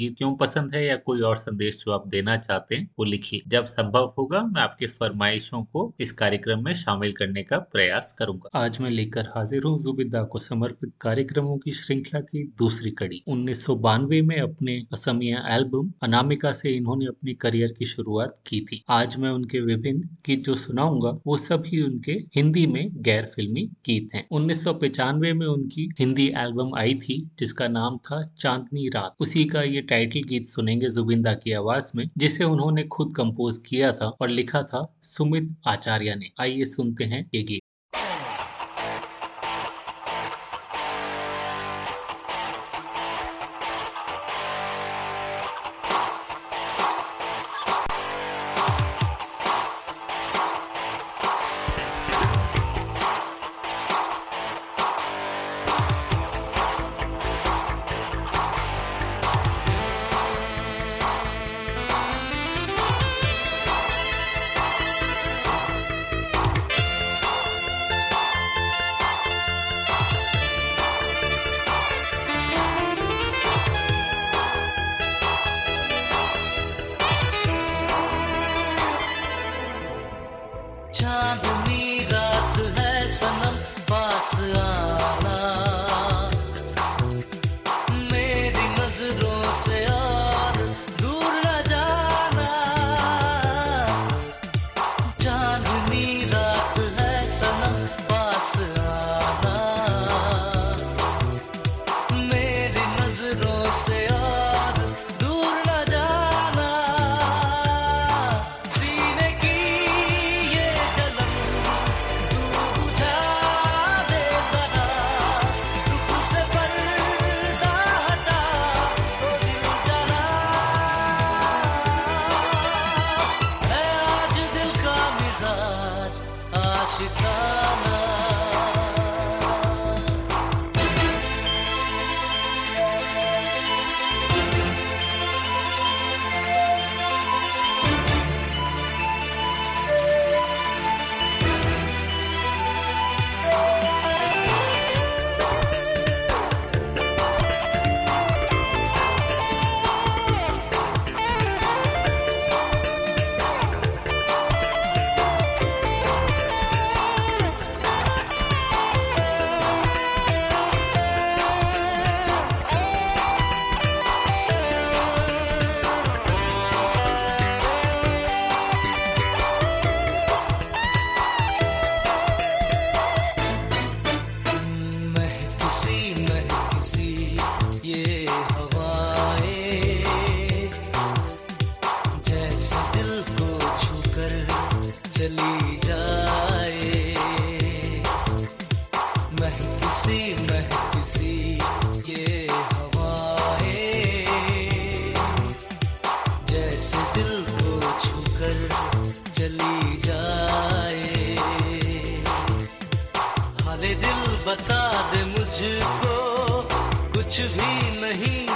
गीत क्यों पसंद है या कोई और संदेश जो आप देना चाहते हैं, वो लिखिए। जब संभव होगा, मैं आपके फरमाइशों को इस कार्यक्रम में शामिल करने का प्रयास करूँगा। आज मैं लेकर हाजिर हूँ जुबिदा को समर्पित कार्यक्रमों की श्रृंखला की दूसरी कड़ी। उन्नीस में अपने असमिया एल्बम अनामिका से इन्होंने अपनी करियर की शुरुआत की थी। आज मैं उनके विभिन्न गीत जो सुनाऊँगा, वो सभी उनके हिंदी में गैर फिल्मी गीत हैं। उन्नीस में उनकी हिंदी एल्बम आई थी, जिसका नाम था चांदनी रात। उसी का ये टाइटल गीत सुनेंगे जुबिंदा की आवाज़ में, जिसे उन्होंने खुद कंपोज किया था और लिखा था सुमित आचार्य ने। आइए सुनते हैं ये गीत। दे मुझको कुछ भी नहीं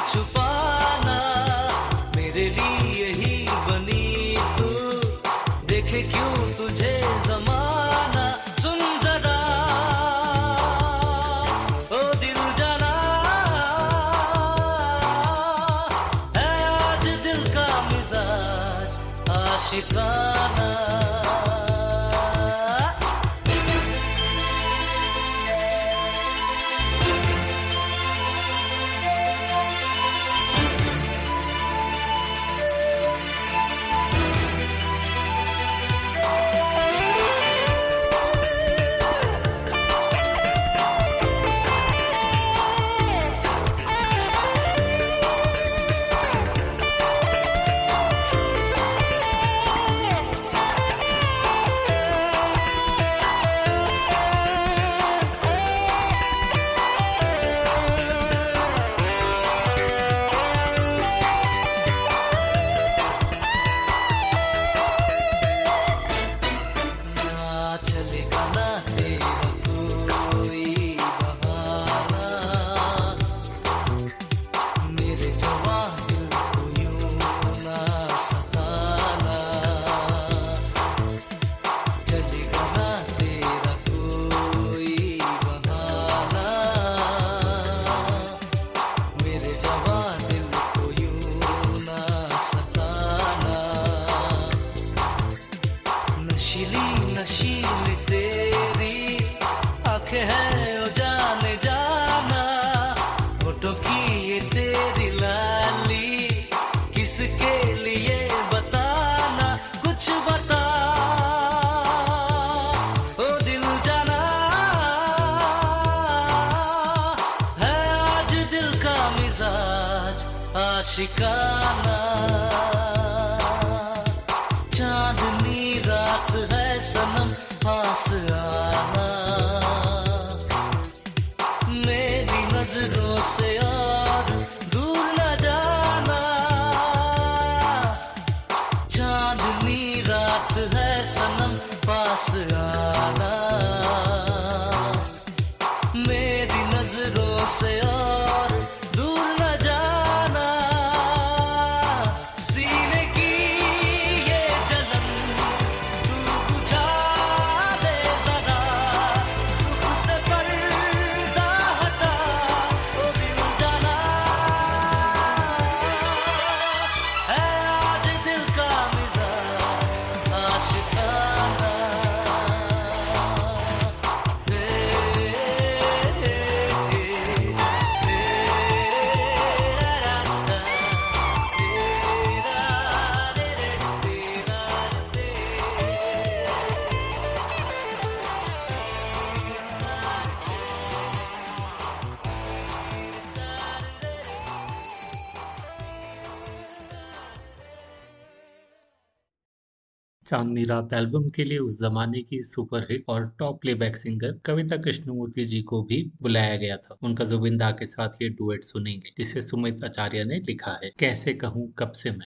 रात एल्बम के लिए उस जमाने की सुपरहिट और top playback singer Kavita Krishnamurthy ji को भी बुलाया गया था। उनका जुबिंदा के साथ ये डुएट सुनेंगे, जिसे सुमित आचार्य ने लिखा है। कैसे कहूँ, कब से मैं?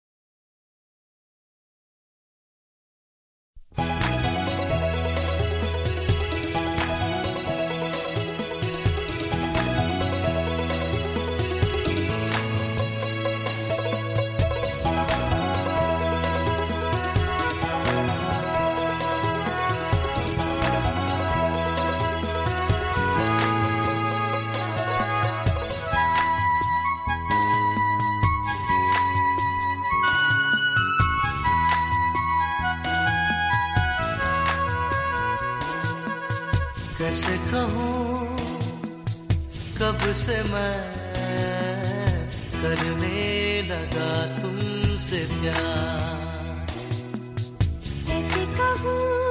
से मैं करने लगा तुमसे प्यार। ऐसे कहूँ?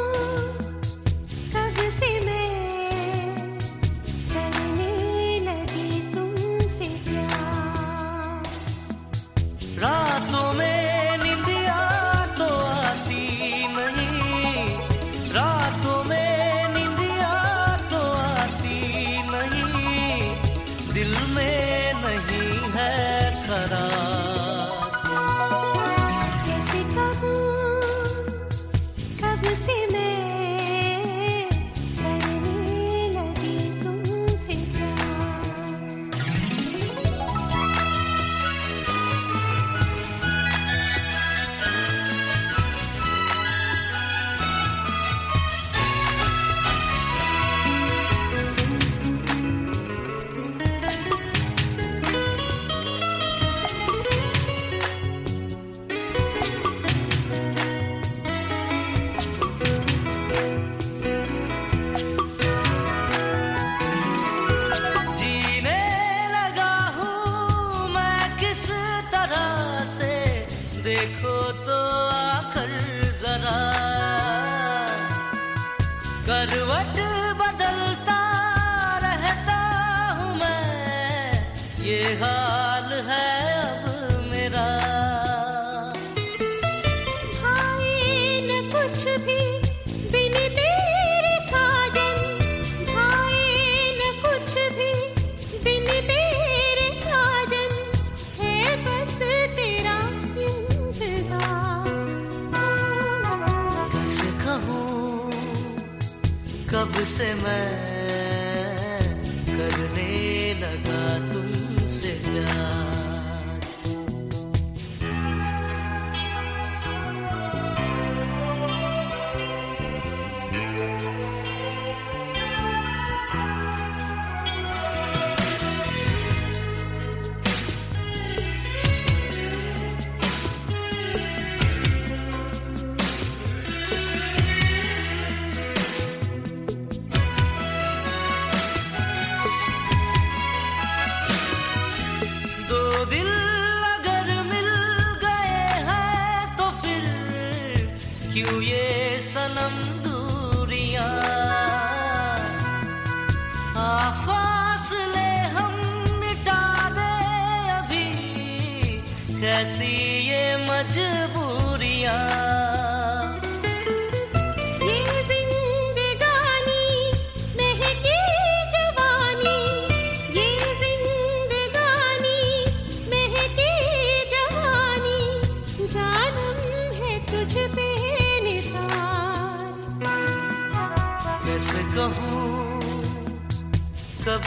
क्यों ये सनम दूरिया? फासले हम मिटा दे अभी। कैसी ये मजबूर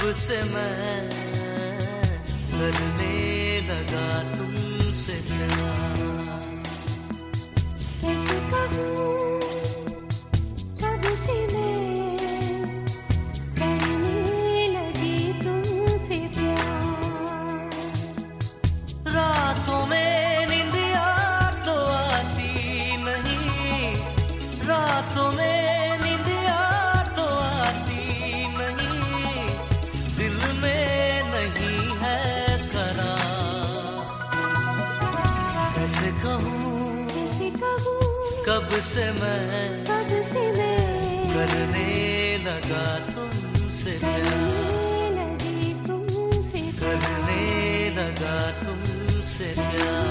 कब से मैं करने लगा तुमसे प्यार कैसे कहूँ से मैं तब से मैं करने लगा तुमसे प्यार करने लगी तुमसे करने लगा तुमसे प्यार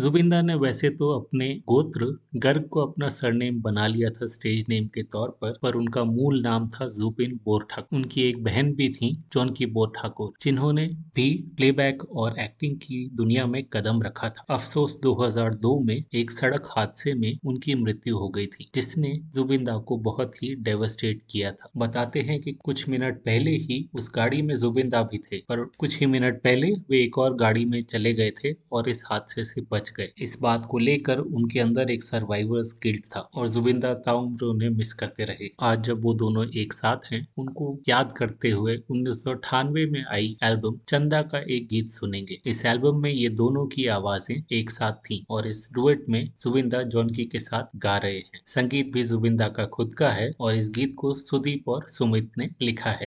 जुबिंदा ने वैसे तो अपने गोत्र गर्ग को अपना सरनेम बना लिया था स्टेज नेम के तौर पर पर उनका मूल नाम था जुबिन बोर ठाकुर उनकी एक बहन भी थी जॉनकी बोर ठाकुर जिन्होंने भी प्लेबैक और एक्टिंग की दुनिया में कदम रखा था। अफसोस 2002 में एक सड़क हादसे में उनकी मृत्यु हो गई थी, जिसने जुबिंदा को बहुत ही डेवस्टेट किया था। बताते हैं कि कुछ मिनट पहले ही उस गाड़ी में जुबिंदा भी थे, पर कुछ ही मिनट पहले वे एक और गाड़ी में चले गए थे और इस हादसे से बच गए। इस बात को लेकर उनके अंदर एक सर्वाइवर्स गिल्ट था और जुबिंदा ताउम्र उन्हें मिस करते रहे। आज जब वो दोनों एक साथ हैं, उनको याद करते हुए उन्नीस सौ अठानवे में आई एल्बम चंदा का एक गीत सुनेंगे। इस एल्बम में ये दोनों की आवाज़ें एक साथ थीं और इस डुएट में जुबिंदा जॉनकी के साथ गा रहे हैं। संगीत भी जुबिंदा का खुद का है और इस गीत को सुदीप और सुमित ने लिखा हो।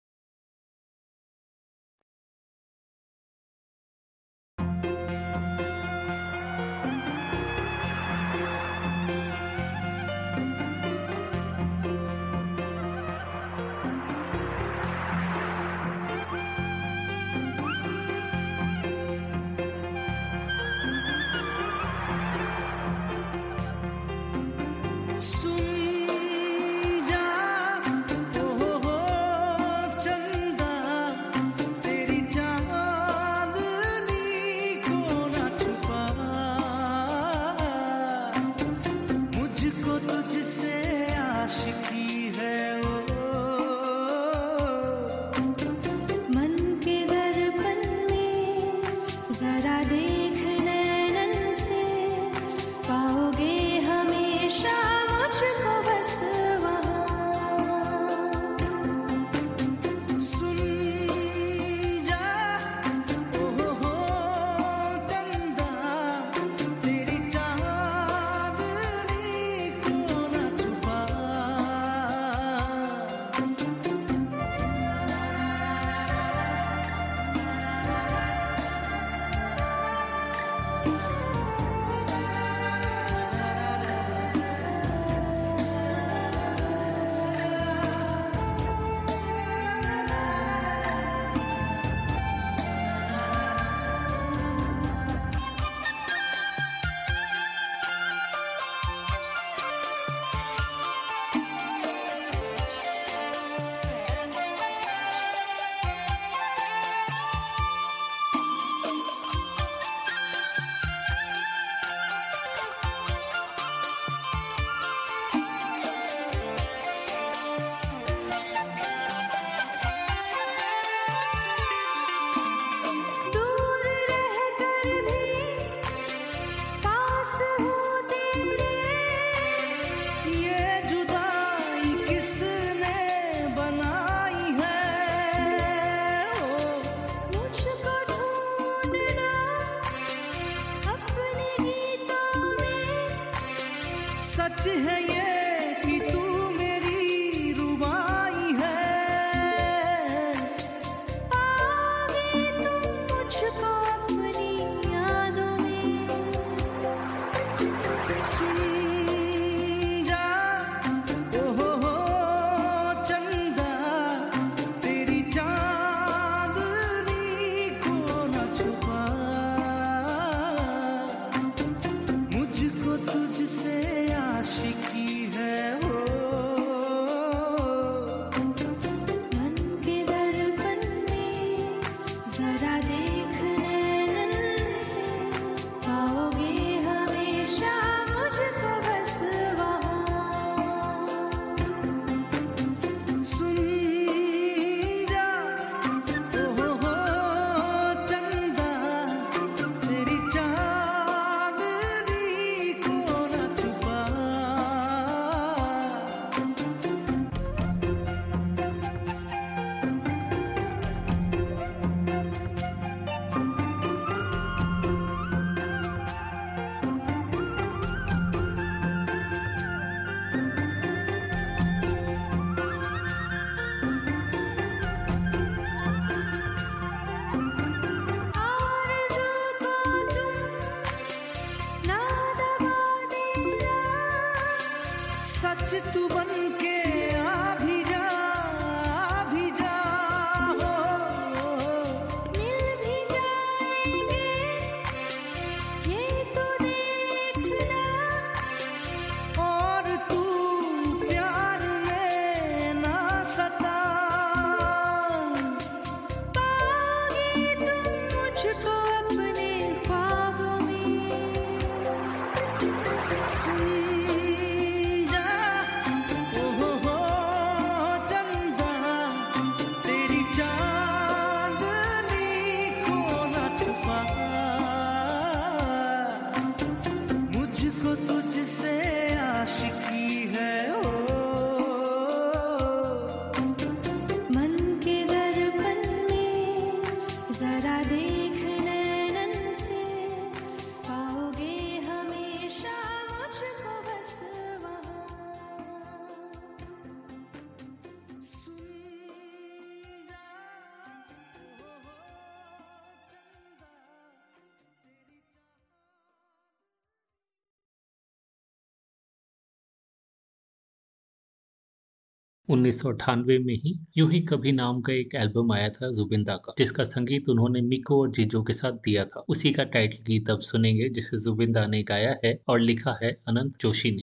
कुछ तू बन के उन्नीस सौ अठानवे में ही यूँ ही कभी नाम का एक एल्बम आया था जुबिंदा का, जिसका संगीत उन्होंने मिको और जीजो के साथ दिया था। उसी का टाइटल गीत अब सुनेंगे, जिसे जुबिंदा ने गाया है और लिखा है अनंत जोशी ने।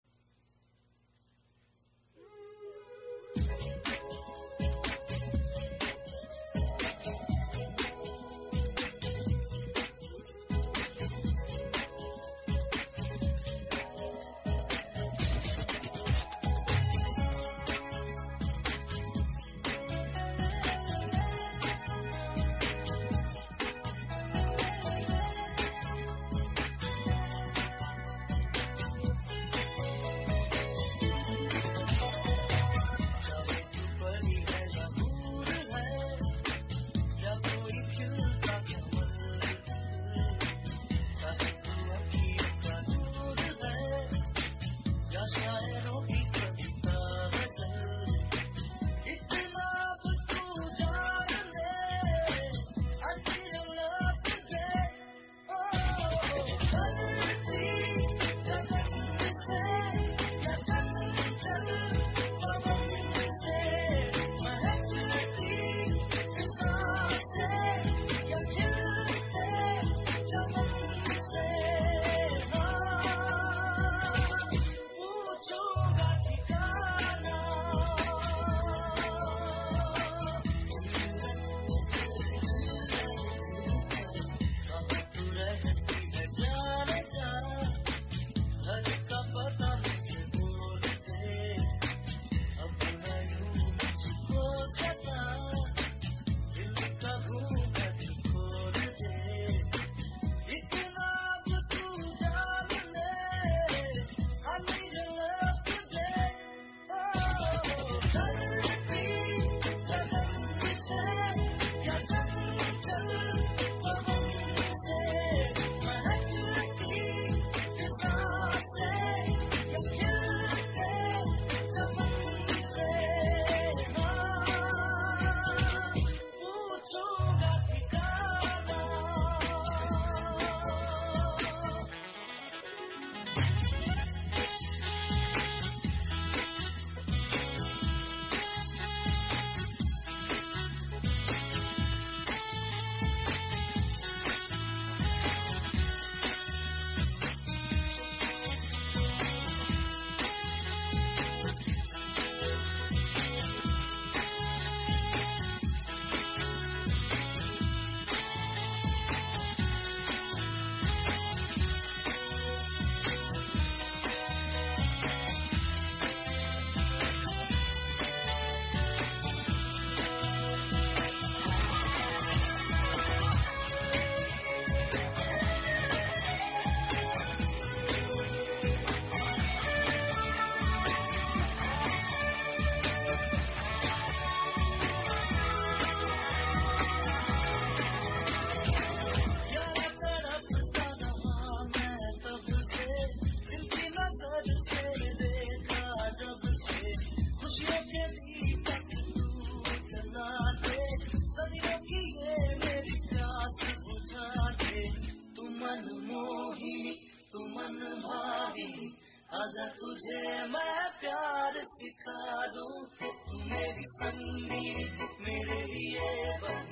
सिखा दो तू मेरी संगी मेरे लिए बन।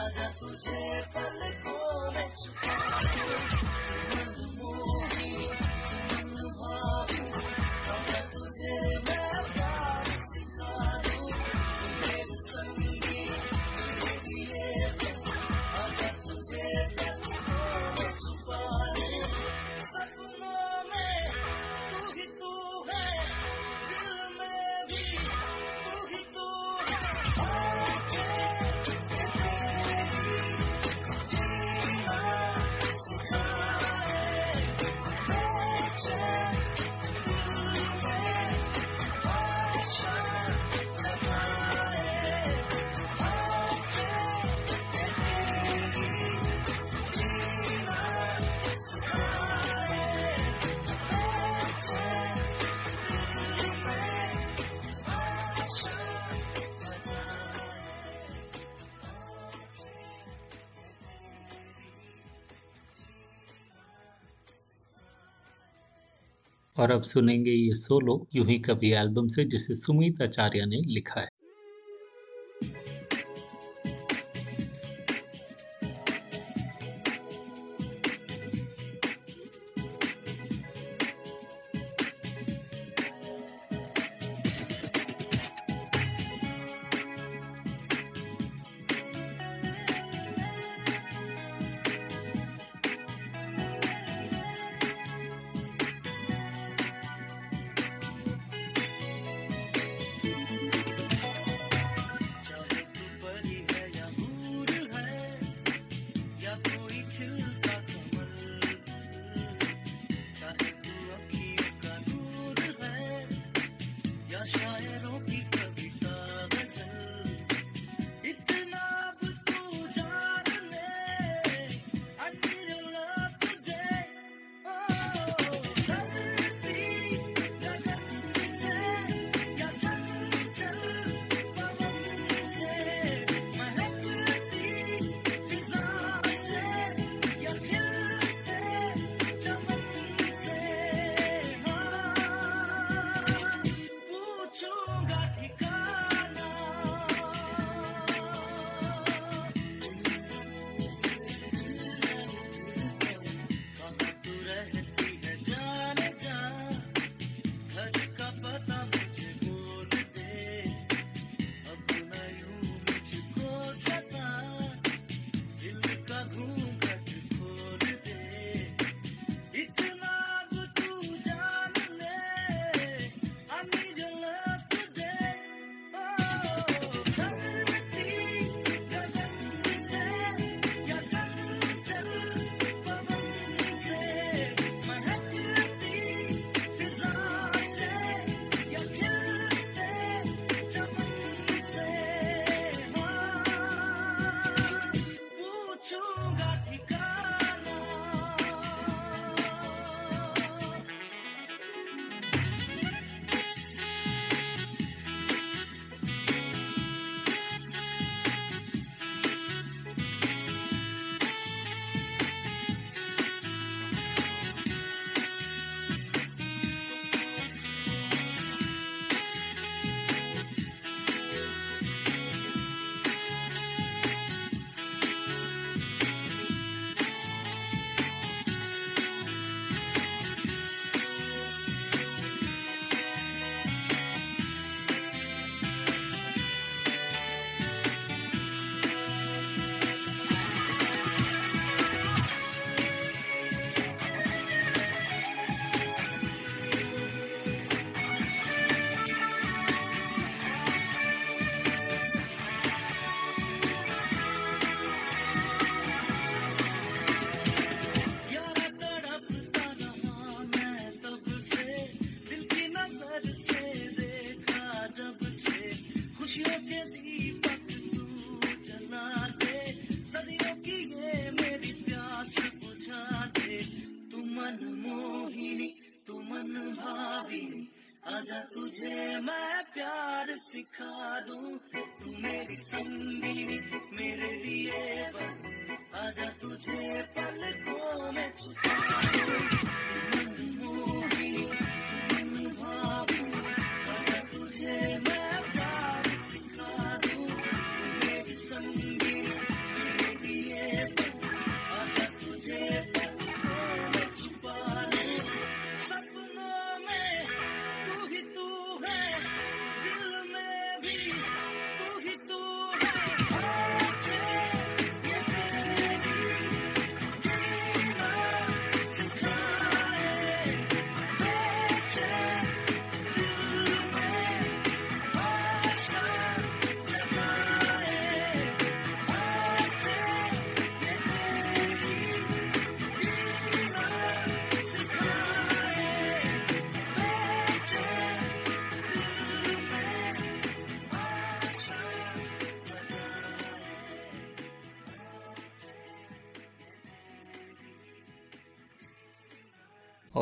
आजा तुझे पलकों में छुपा दूँ। और अब सुनेंगे ये सोलो यूही कभी एल्बम से, जिसे सुमित आचार्य ने लिखा है।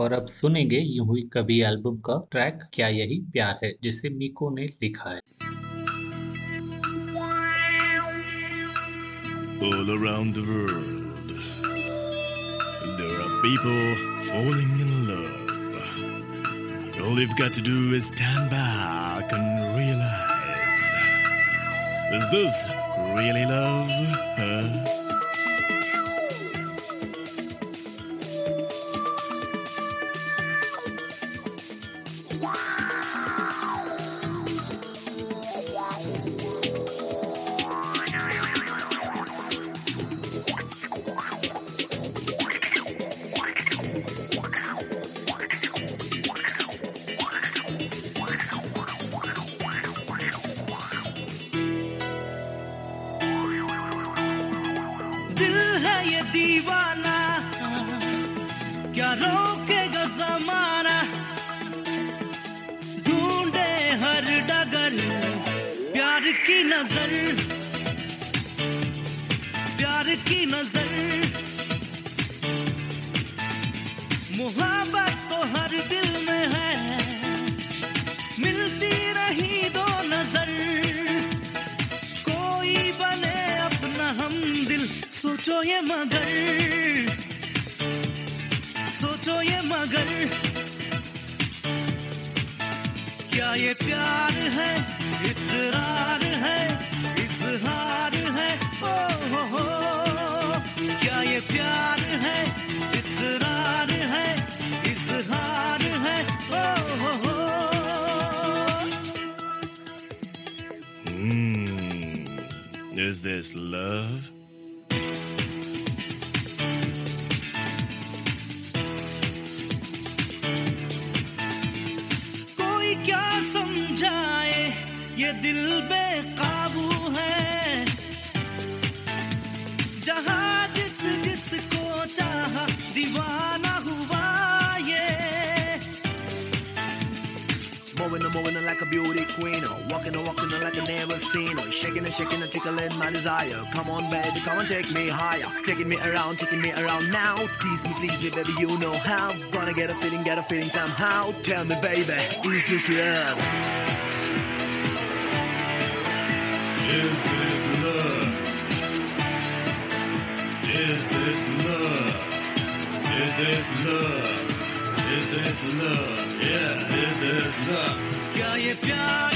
और अब सुनेंगे यू हुई कभी एल्बम का ट्रैक क्या यही प्यार है जिसे मीको ने लिखा है All around the world, there are people falling in love. All you've got to do is stand back and realize, is this really love? baby, you know how. Wanna get a feeling, get a feeling somehow. Tell me, baby, is this love? Is this love? Is this love? Is this love? Is this love? Yeah, is this love? क्या ये प्यार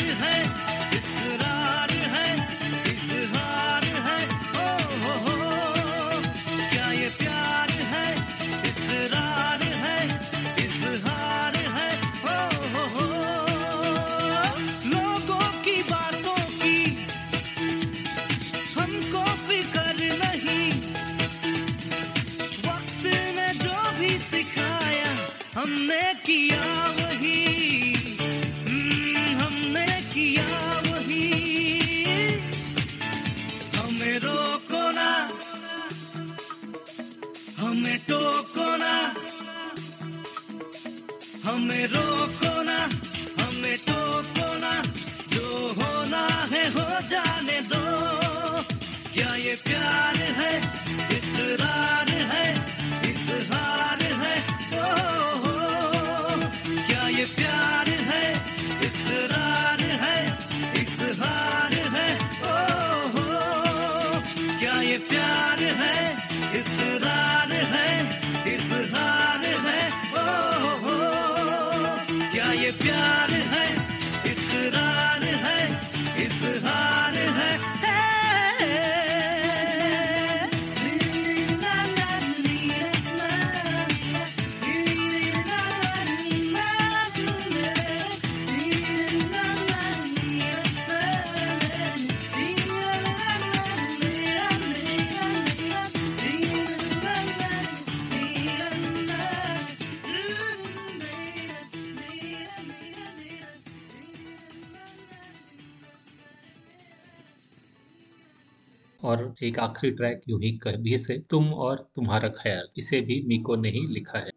एक आखिरी track यूँ ही कह भी से तुम और तुम्हारा ख्याल, इसे भी मीको ने ही लिखा है।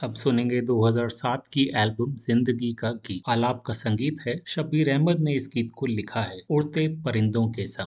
अब सुनेंगे 2007 की एल्बम ज़िंदगी का गीत। आलाप का संगीत है। शबीर अहमद ने इस गीत को लिखा है, उड़ते परिंदों के साथ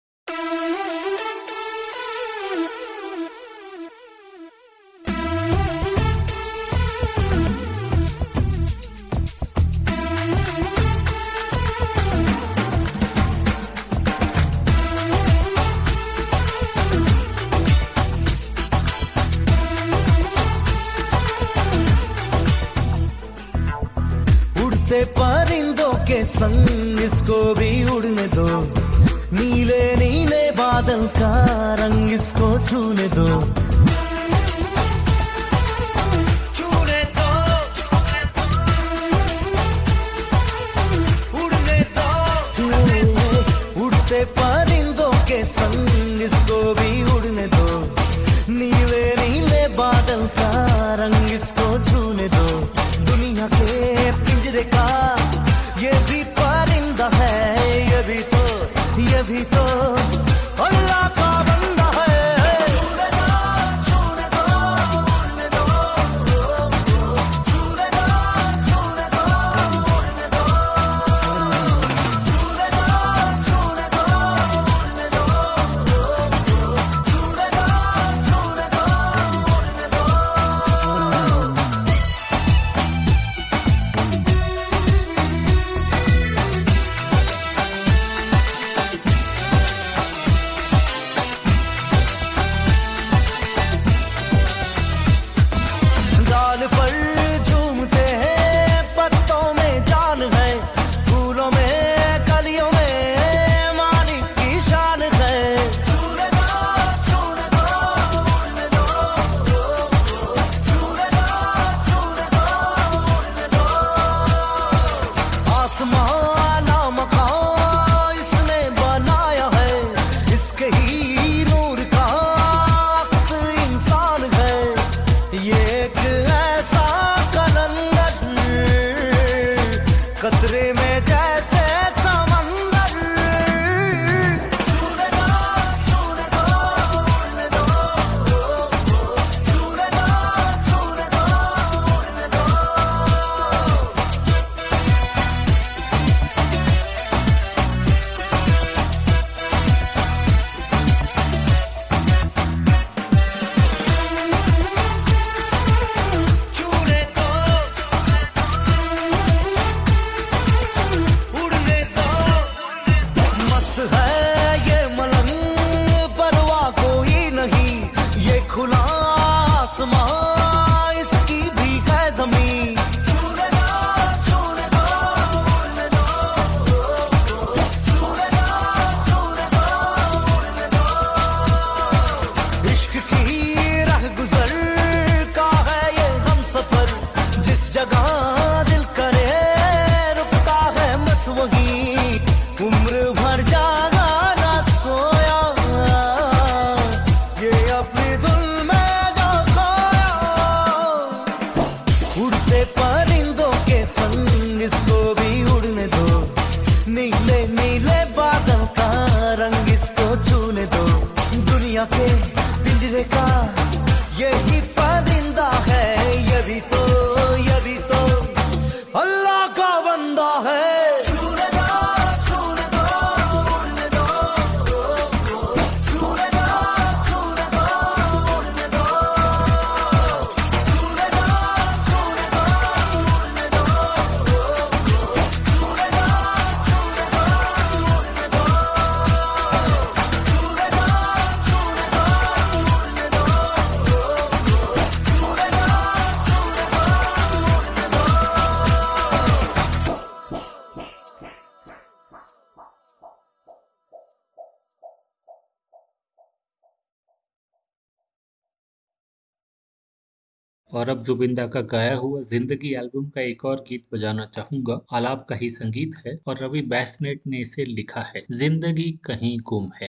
जुबिंदा का गाया हुआ ज़िंदगी एल्बम का एक और गीत बजाना चाहूँगा। आलाप का ही संगीत है और रवि बैसनेट ने इसे लिखा है। ज़िंदगी कहीं गुम है।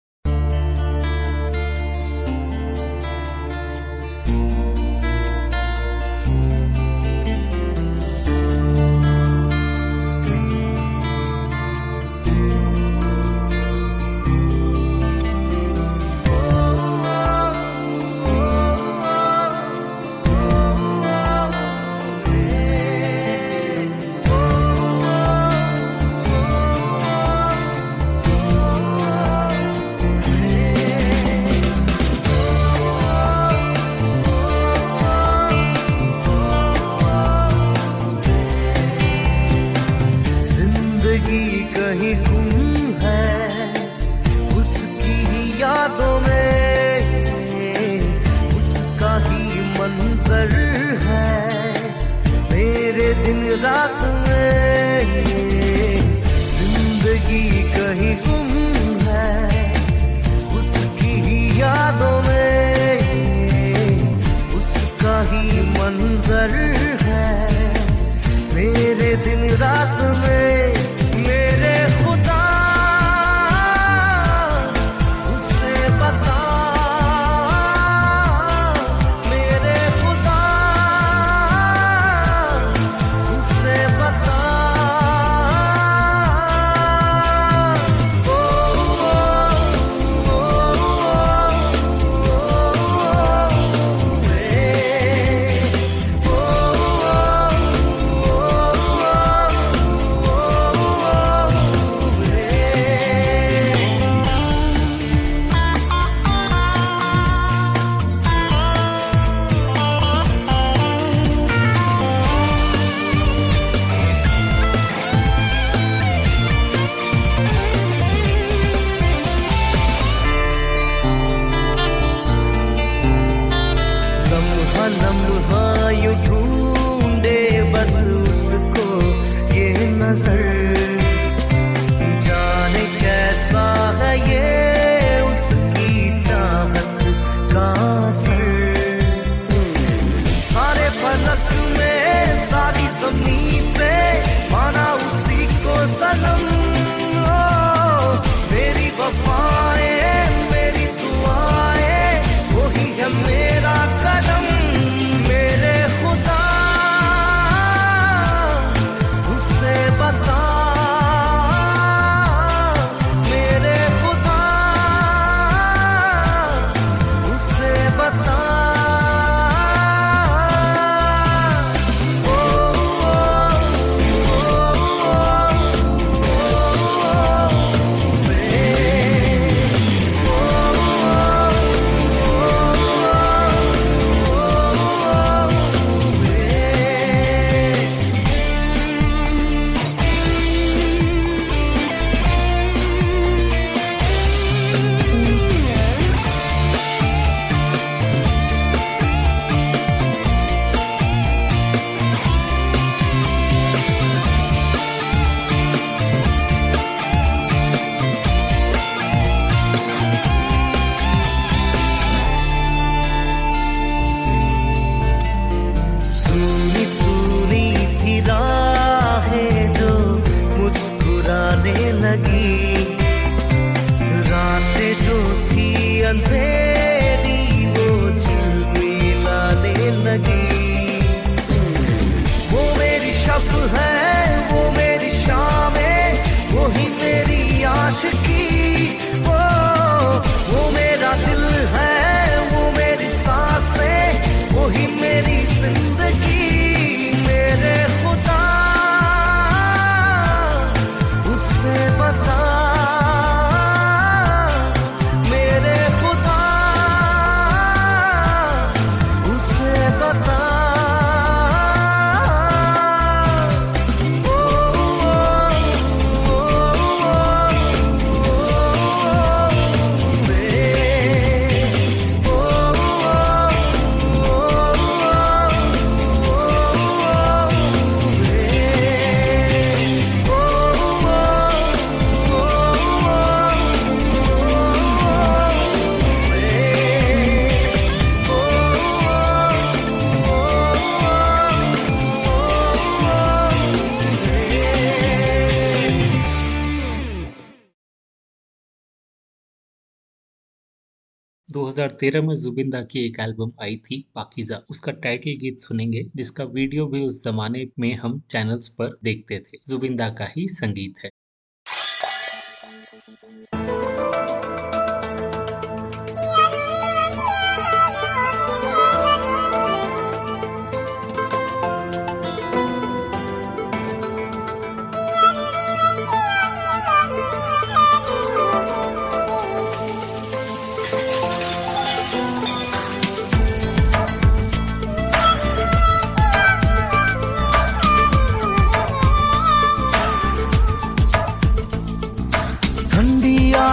2013 में जुबिंदा की एक एल्बम आई थी, पाकिजा। उसका टाइटल गीत सुनेंगे, जिसका वीडियो भी उस जमाने में हम चैनल्स पर देखते थे। जुबिंदा का ही संगीत है।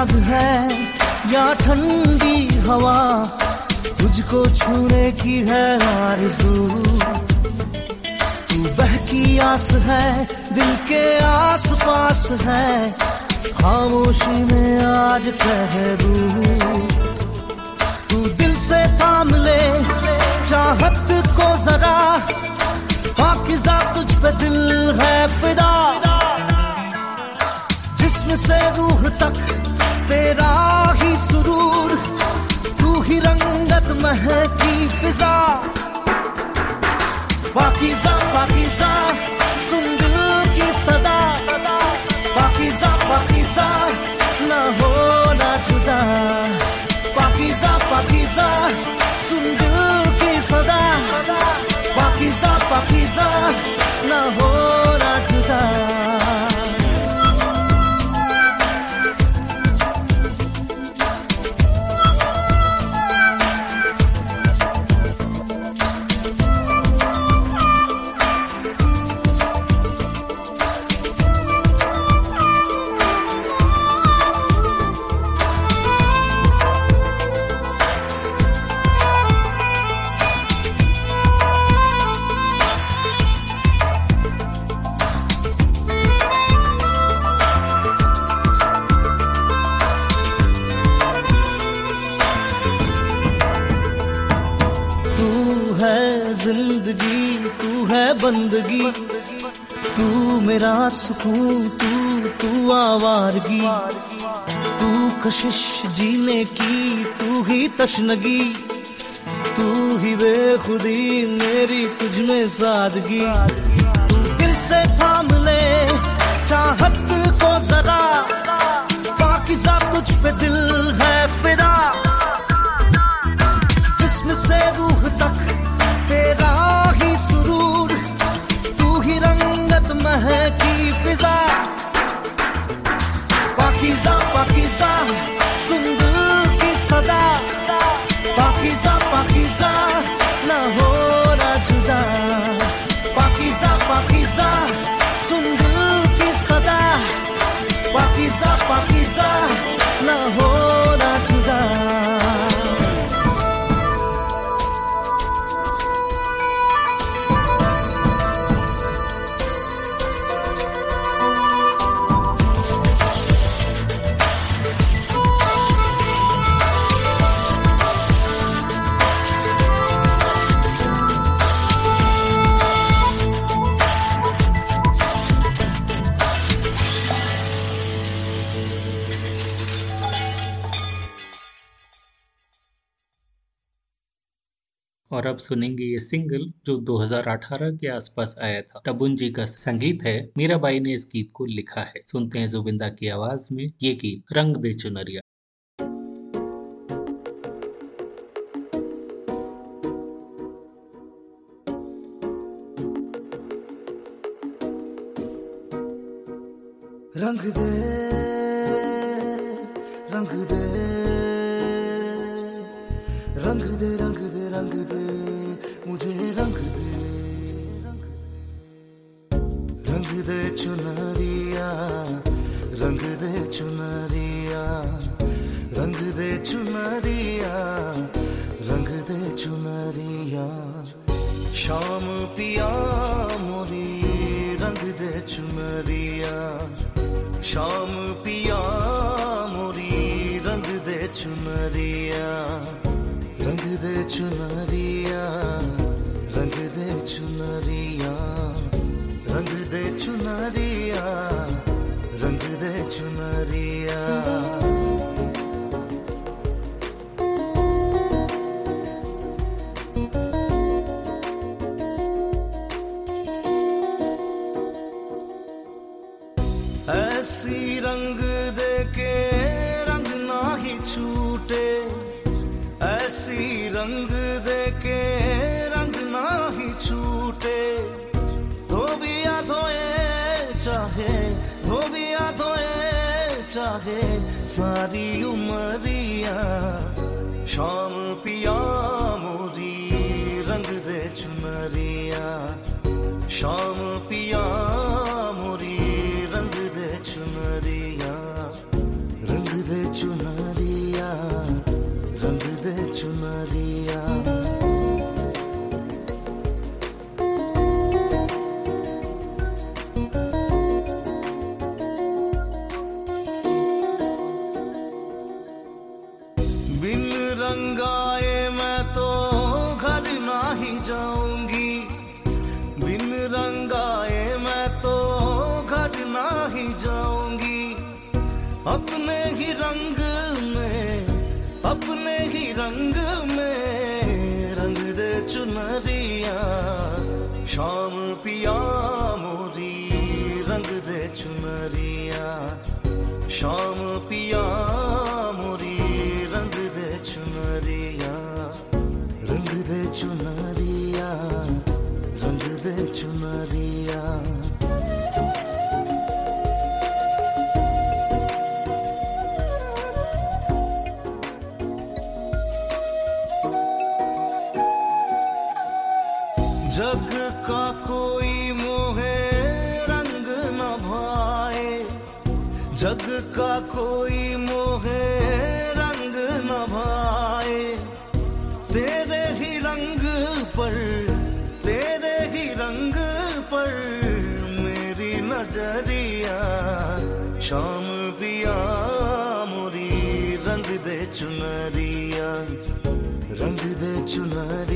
आग है? या ठंडी हवा तुझको छूने की है आरज़ू? तू बहकी आस है, दिल के आस पास है, खामोशी में आज कह दूँ तू दिल से थाम ले, चाहत को जरा, पाकिजा तुझ पे दिल है फिदा। जिस्म से रूह तक तेरा ही सुरूर, तू ही रंगत महकी फिजा। पाकिजा पाकिजा सुन दिल की सदा। पाकिजा पाकिजा, न हो ना जुदा। पाकिजा पाकिजा सुन दिल की सदा। पाकिजा पाकिजा, न हो सुकून तू तू आवारगी तू कशिश जीने की, तू ही तशनगी। तू ही बेखुदी मेरी तुझ में सादगी। तू दिल से थाम ले, चाहत को जरा। पाकिजा तुझ पे दिल है फिदा। पाकिजा पाकिजा सुंदर की सदा पाकिजा पाकिजा न हो ना जुदा पाकिजा पाकिजा सुंदर की सदा पाकिजा पाकिजा अब सुनेंगे ये सिंगल जो 2018 के आसपास आया था। टबुन जी का संगीत है, मीराबाई ने इस गीत को लिखा है। सुनते हैं जुबिंदा की आवाज़ में ये गीत, रंग दे चुनरिया। रंग दे रंग दे रंग दे रंग दे रंग दे मुझे रंग दे रंग दे चुनरिया रंग दे चुनरिया रंग दे चुनरिया रंग दे चुनरिया शाम पिया मोरी रंग दे चुनरिया शाम रंग सारी उमरिया रंग दे चुनरिया शाम दे चुनरिया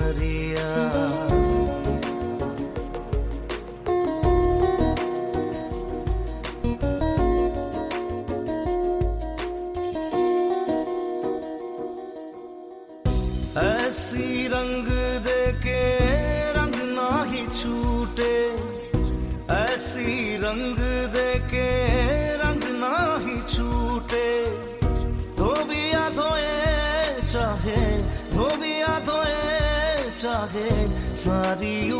Maria. सारियों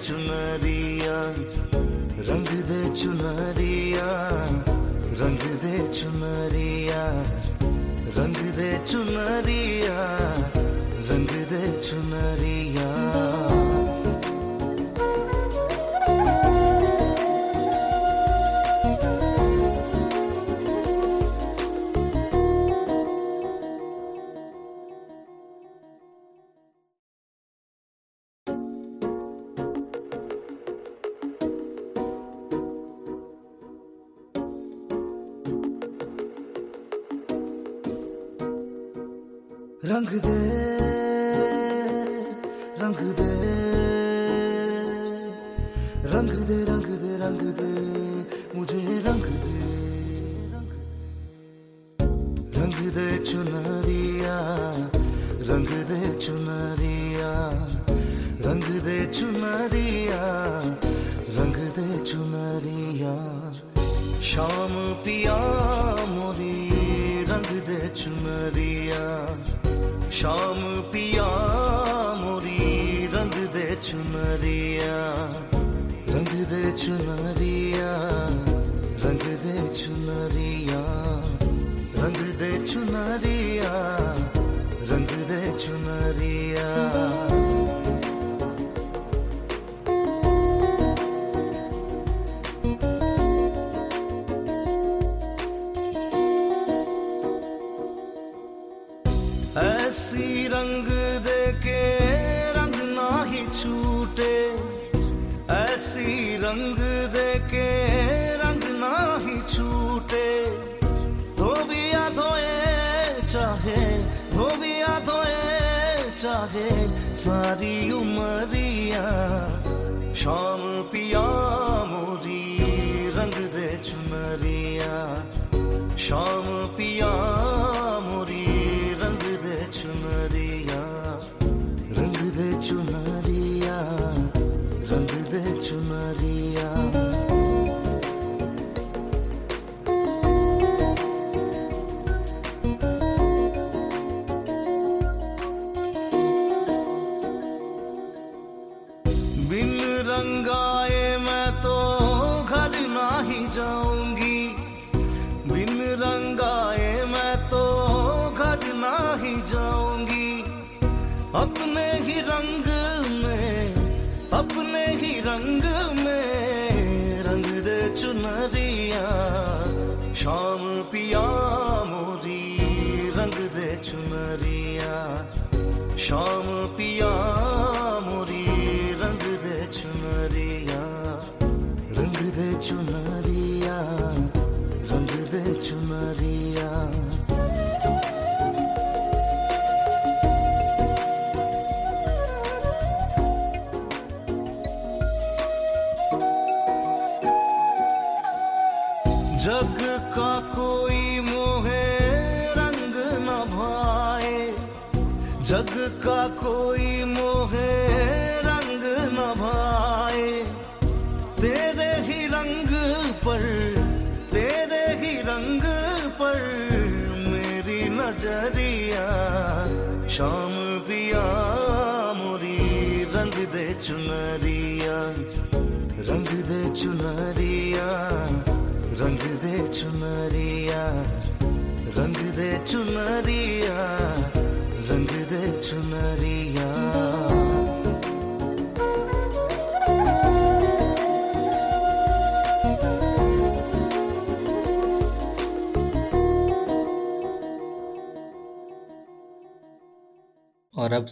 चुनरिया रंग दे चुनरिया रंग दे चुनरिया रंग दे चुनरिया।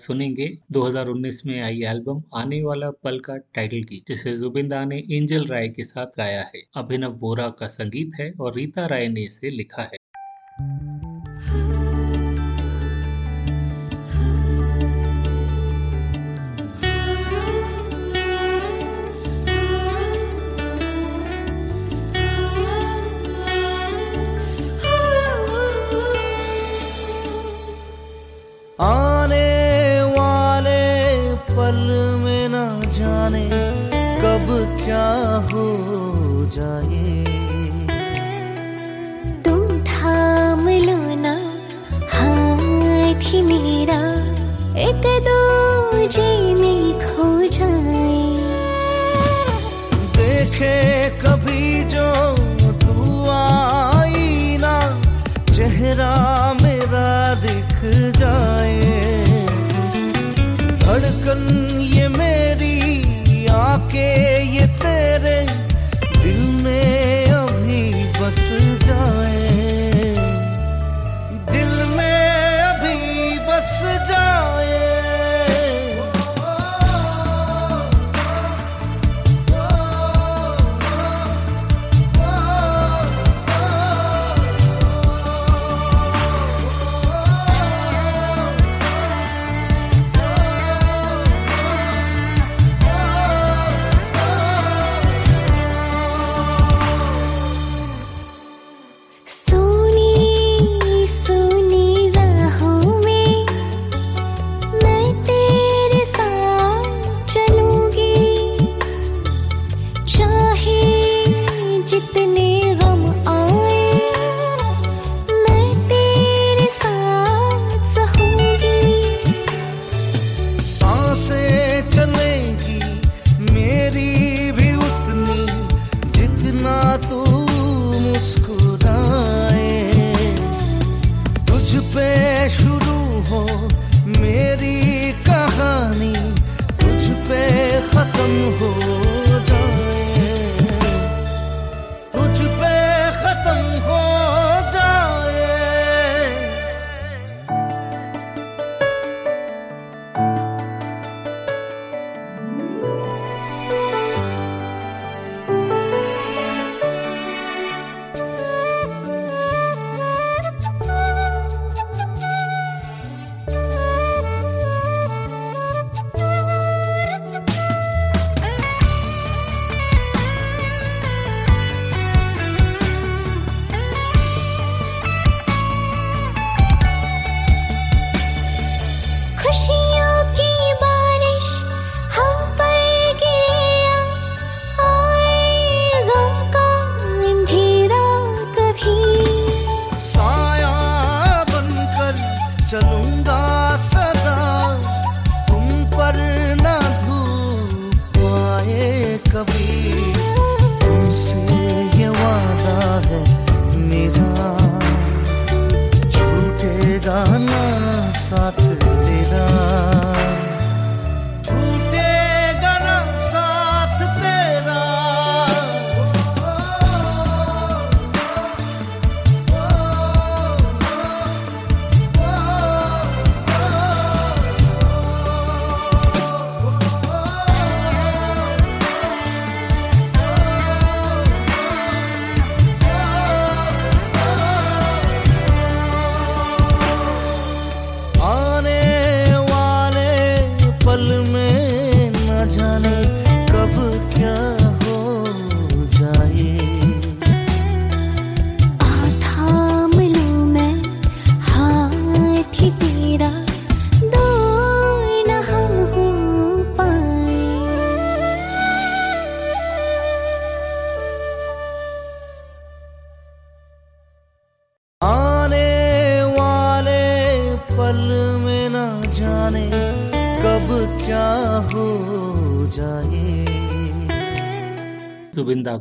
सुनेंगे। 2019 में आई एल्बम आने वाला पल का टाइटल की, जिसे जुबिंदा ने एंजल राय के साथ गाया है। अभिनव बोरा का संगीत है और रीता राय ने इसे लिखा है। 这一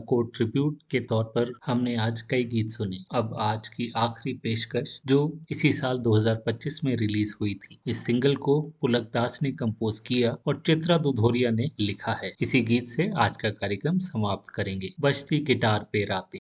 को ट्रिब्यूट के तौर पर हमने आज कई गीत सुने। अब आज की आखिरी पेशकश, जो इसी साल 2025 में रिलीज़ हुई थी, इस सिंगल को पुलक दास ने कंपोज किया और चित्रा दुधोरिया ने लिखा है। इसी गीत से आज का कार्यक्रम समाप्त करेंगे। बजती गिटार पे राते।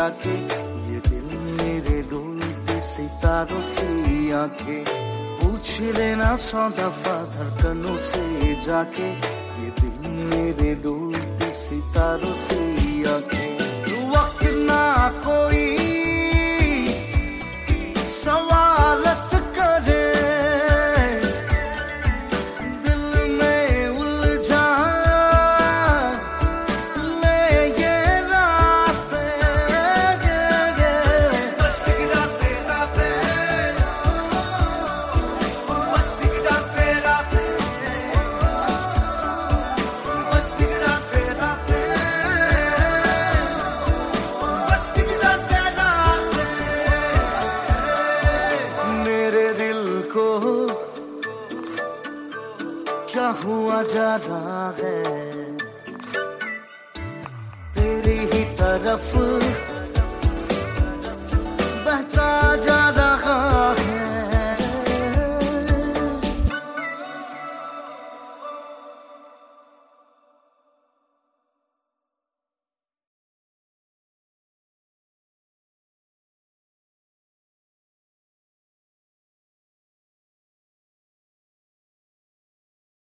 जाके, ये दिल मेरे डूलते सितारों से आँखें। पूछ लेना सौ दफ़ा धड़कनों से जाके, ये दिल मेरे डूलते सितारों से